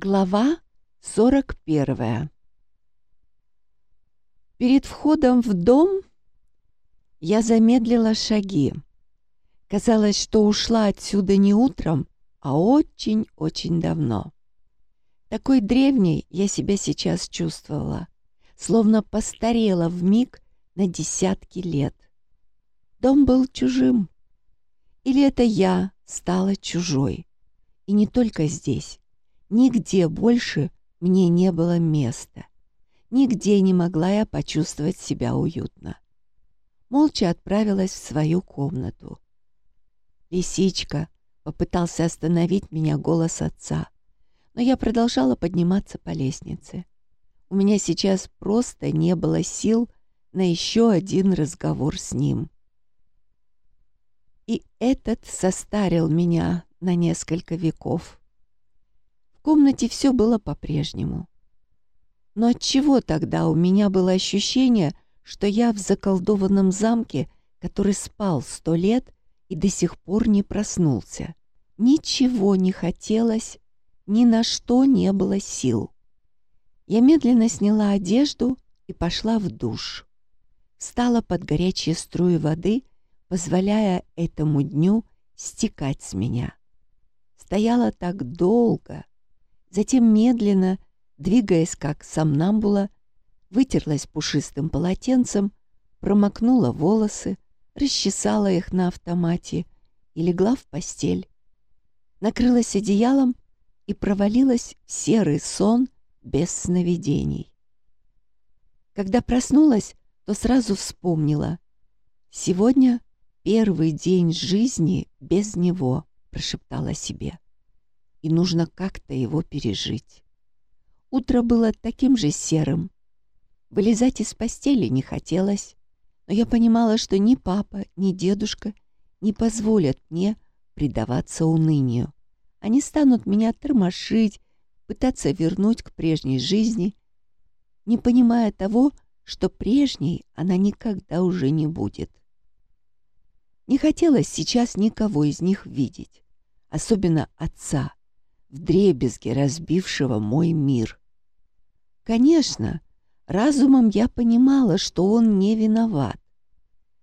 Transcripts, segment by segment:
Глава 41 Перед входом в дом я замедлила шаги. Казалось, что ушла отсюда не утром, а очень-очень давно. Такой древней я себя сейчас чувствовала, словно постарела в миг на десятки лет. Дом был чужим. Или это я стала чужой? И не только здесь. Нигде больше мне не было места. Нигде не могла я почувствовать себя уютно. Молча отправилась в свою комнату. «Лисичка!» — попытался остановить меня голос отца. Но я продолжала подниматься по лестнице. У меня сейчас просто не было сил на еще один разговор с ним. И этот состарил меня на несколько веков. Комнате все было по-прежнему. Но отчего тогда у меня было ощущение, что я в заколдованном замке, который спал сто лет и до сих пор не проснулся? Ничего не хотелось, ни на что не было сил. Я медленно сняла одежду и пошла в душ. Встала под горячие струи воды, позволяя этому дню стекать с меня. Стояла так долго, Затем медленно, двигаясь как сомнамбула, вытерлась пушистым полотенцем, промокнула волосы, расчесала их на автомате и легла в постель. Накрылась одеялом и провалилась в серый сон без сновидений. Когда проснулась, то сразу вспомнила. «Сегодня первый день жизни без него», — прошептала себе и нужно как-то его пережить. Утро было таким же серым. Вылезать из постели не хотелось, но я понимала, что ни папа, ни дедушка не позволят мне предаваться унынию. Они станут меня тормошить, пытаться вернуть к прежней жизни, не понимая того, что прежней она никогда уже не будет. Не хотелось сейчас никого из них видеть, особенно отца, вдребезги разбившего мой мир. Конечно, разумом я понимала, что он не виноват.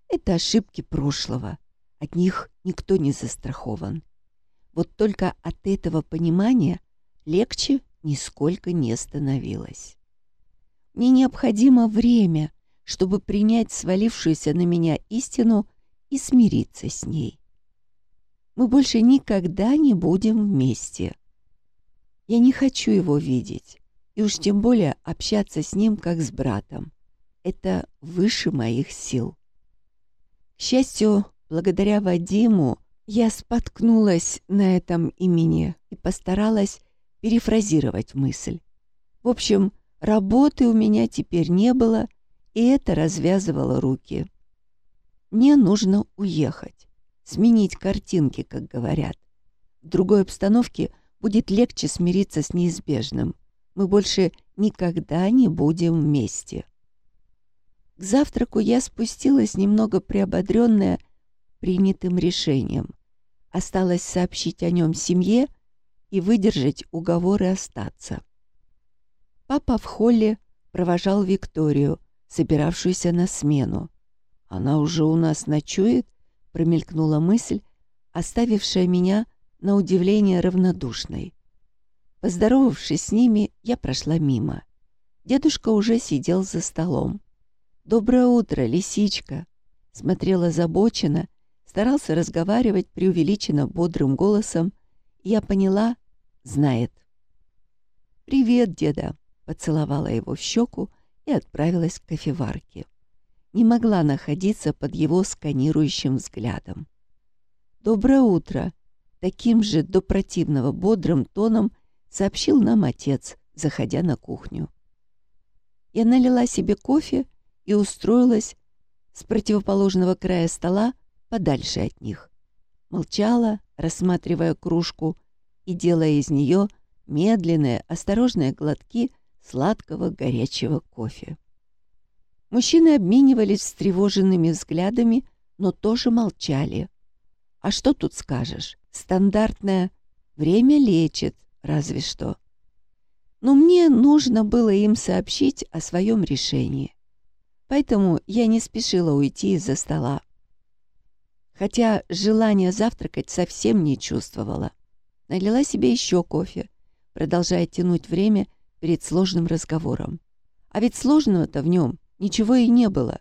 Это ошибки прошлого, от них никто не застрахован. Вот только от этого понимания легче нисколько не становилось. Мне необходимо время, чтобы принять свалившуюся на меня истину и смириться с ней. Мы больше никогда не будем вместе. Я не хочу его видеть, и уж тем более общаться с ним как с братом. Это выше моих сил. К счастью, благодаря Вадиму я споткнулась на этом имени и постаралась перефразировать мысль. В общем, работы у меня теперь не было, и это развязывало руки. Мне нужно уехать, сменить картинки, как говорят. В другой обстановке – будет легче смириться с неизбежным. Мы больше никогда не будем вместе. К завтраку я спустилась немного приободренная принятым решением. Осталось сообщить о нем семье и выдержать уговоры остаться. Папа в холле провожал Викторию, собиравшуюся на смену. «Она уже у нас ночует?» — промелькнула мысль, оставившая меня на удивление равнодушной. Поздоровавшись с ними, я прошла мимо. Дедушка уже сидел за столом. «Доброе утро, лисичка!» Смотрел озабоченно, старался разговаривать преувеличенно бодрым голосом, я поняла, знает. «Привет, деда!» — поцеловала его в щеку и отправилась к кофеварке. Не могла находиться под его сканирующим взглядом. «Доброе утро!» Таким же до противного бодрым тоном сообщил нам отец, заходя на кухню. Я налила себе кофе и устроилась с противоположного края стола подальше от них. Молчала, рассматривая кружку и делая из нее медленные, осторожные глотки сладкого горячего кофе. Мужчины обменивались встревоженными взглядами, но тоже молчали. А что тут скажешь? Стандартное «время лечит», разве что. но мне нужно было им сообщить о своем решении. Поэтому я не спешила уйти из-за стола. Хотя желания завтракать совсем не чувствовала. Налила себе еще кофе, продолжая тянуть время перед сложным разговором. А ведь сложного-то в нем ничего и не было.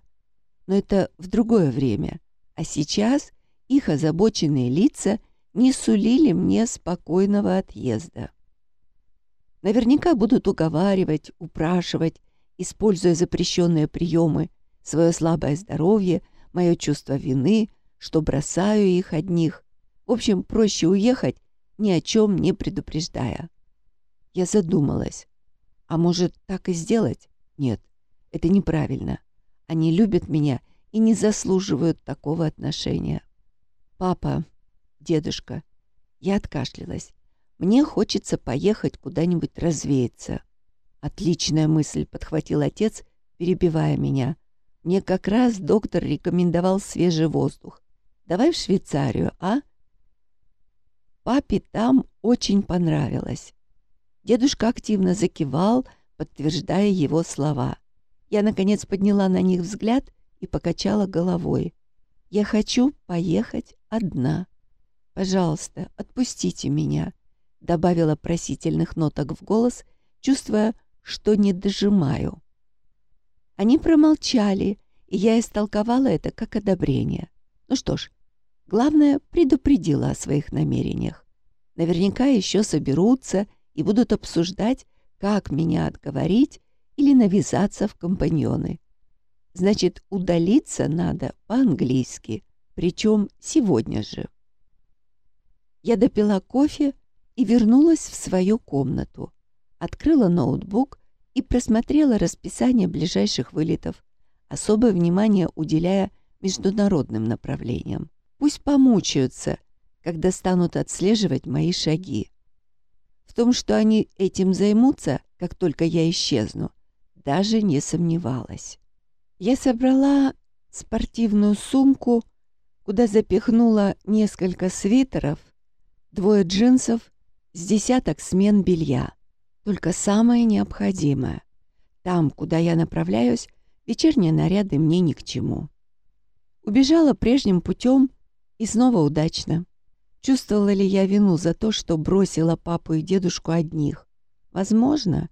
Но это в другое время. А сейчас их озабоченные лица не сулили мне спокойного отъезда. Наверняка будут уговаривать, упрашивать, используя запрещенные приемы, свое слабое здоровье, мое чувство вины, что бросаю их одних. В общем, проще уехать, ни о чем не предупреждая. Я задумалась. А может, так и сделать? Нет, это неправильно. Они любят меня и не заслуживают такого отношения. Папа, дедушка, я откашлялась. Мне хочется поехать куда-нибудь развеяться. Отличная мысль, подхватил отец, перебивая меня. Мне как раз доктор рекомендовал свежий воздух. Давай в Швейцарию, а? Папе там очень понравилось. Дедушка активно закивал, подтверждая его слова. Я, наконец, подняла на них взгляд и покачала головой. «Я хочу поехать одна. Пожалуйста, отпустите меня», — добавила просительных ноток в голос, чувствуя, что не дожимаю. Они промолчали, и я истолковала это как одобрение. Ну что ж, главное, предупредила о своих намерениях. Наверняка еще соберутся и будут обсуждать, как меня отговорить или навязаться в компаньоны. Значит, удалиться надо по-английски, причем сегодня же. Я допила кофе и вернулась в свою комнату открыла ноутбук и просмотрела расписание ближайших вылетов, особое внимание уделяя международным направлениям. Пусть помучаются, когда станут отслеживать мои шаги. В том, что они этим займутся, как только я исчезну, даже не сомневалась. Я собрала спортивную сумку, куда запихнула несколько свитеров, двое джинсов с десяток смен белья. Только самое необходимое. Там, куда я направляюсь, вечерние наряды мне ни к чему. Убежала прежним путем и снова удачно. Чувствовала ли я вину за то, что бросила папу и дедушку одних? Возможно.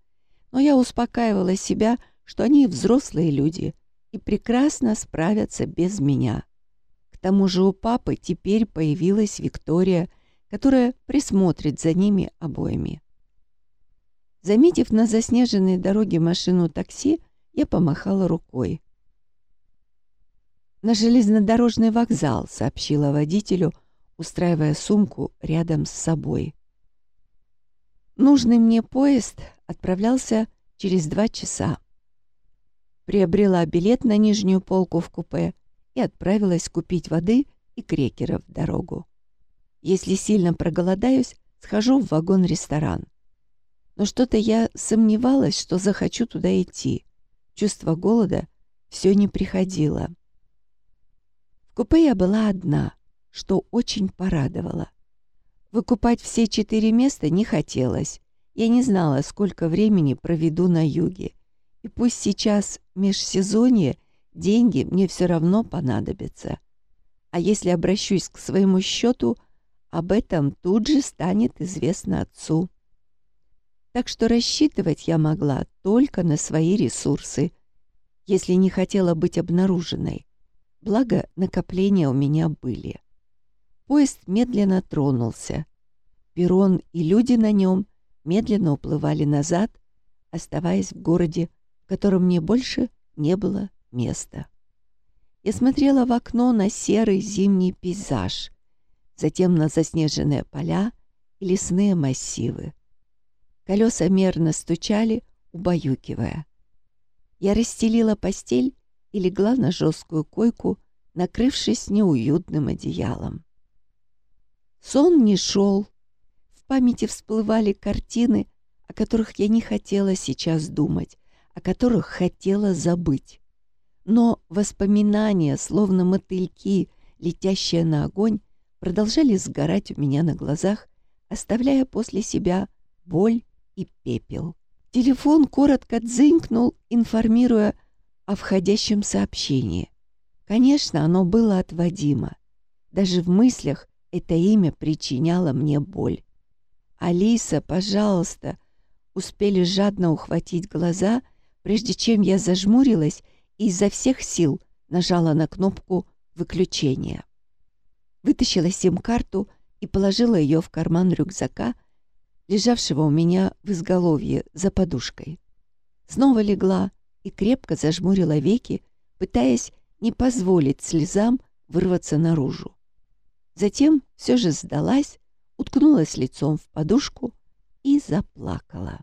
Но я успокаивала себя, что они взрослые люди и прекрасно справятся без меня. К тому же у папы теперь появилась Виктория, которая присмотрит за ними обоими. Заметив на заснеженной дороге машину такси, я помахала рукой. «На железнодорожный вокзал», — сообщила водителю, устраивая сумку рядом с собой. Нужный мне поезд отправлялся через два часа. Приобрела билет на нижнюю полку в купе и отправилась купить воды и крекеров в дорогу. Если сильно проголодаюсь, схожу в вагон-ресторан но что-то я сомневалась, что захочу туда идти. Чувство голода все не приходило. В купе я была одна, что очень порадовало. Выкупать все четыре места не хотелось. Я не знала, сколько времени проведу на юге. И пусть сейчас межсезонье, деньги мне все равно понадобятся. А если обращусь к своему счету, об этом тут же станет известно отцу так что рассчитывать я могла только на свои ресурсы, если не хотела быть обнаруженной. Благо, накопления у меня были. Поезд медленно тронулся. Перрон и люди на нем медленно уплывали назад, оставаясь в городе, в котором мне больше не было места. Я смотрела в окно на серый зимний пейзаж, затем на заснеженные поля и лесные массивы. Колеса мерно стучали, убаюкивая. Я расстелила постель и легла на жесткую койку, накрывшись неуютным одеялом. Сон не шел. В памяти всплывали картины, о которых я не хотела сейчас думать, о которых хотела забыть. Но воспоминания, словно мотыльки, летящие на огонь, продолжали сгорать у меня на глазах, оставляя после себя боль и пепел. Телефон коротко дзынькнул, информируя о входящем сообщении. Конечно, оно было от Вадима. Даже в мыслях это имя причиняло мне боль. «Алиса, пожалуйста!» Успели жадно ухватить глаза, прежде чем я зажмурилась и изо всех сил нажала на кнопку выключения. Вытащила сим-карту и положила ее в карман рюкзака, лежавшего у меня в изголовье за подушкой. Снова легла и крепко зажмурила веки, пытаясь не позволить слезам вырваться наружу. Затем все же сдалась, уткнулась лицом в подушку и заплакала.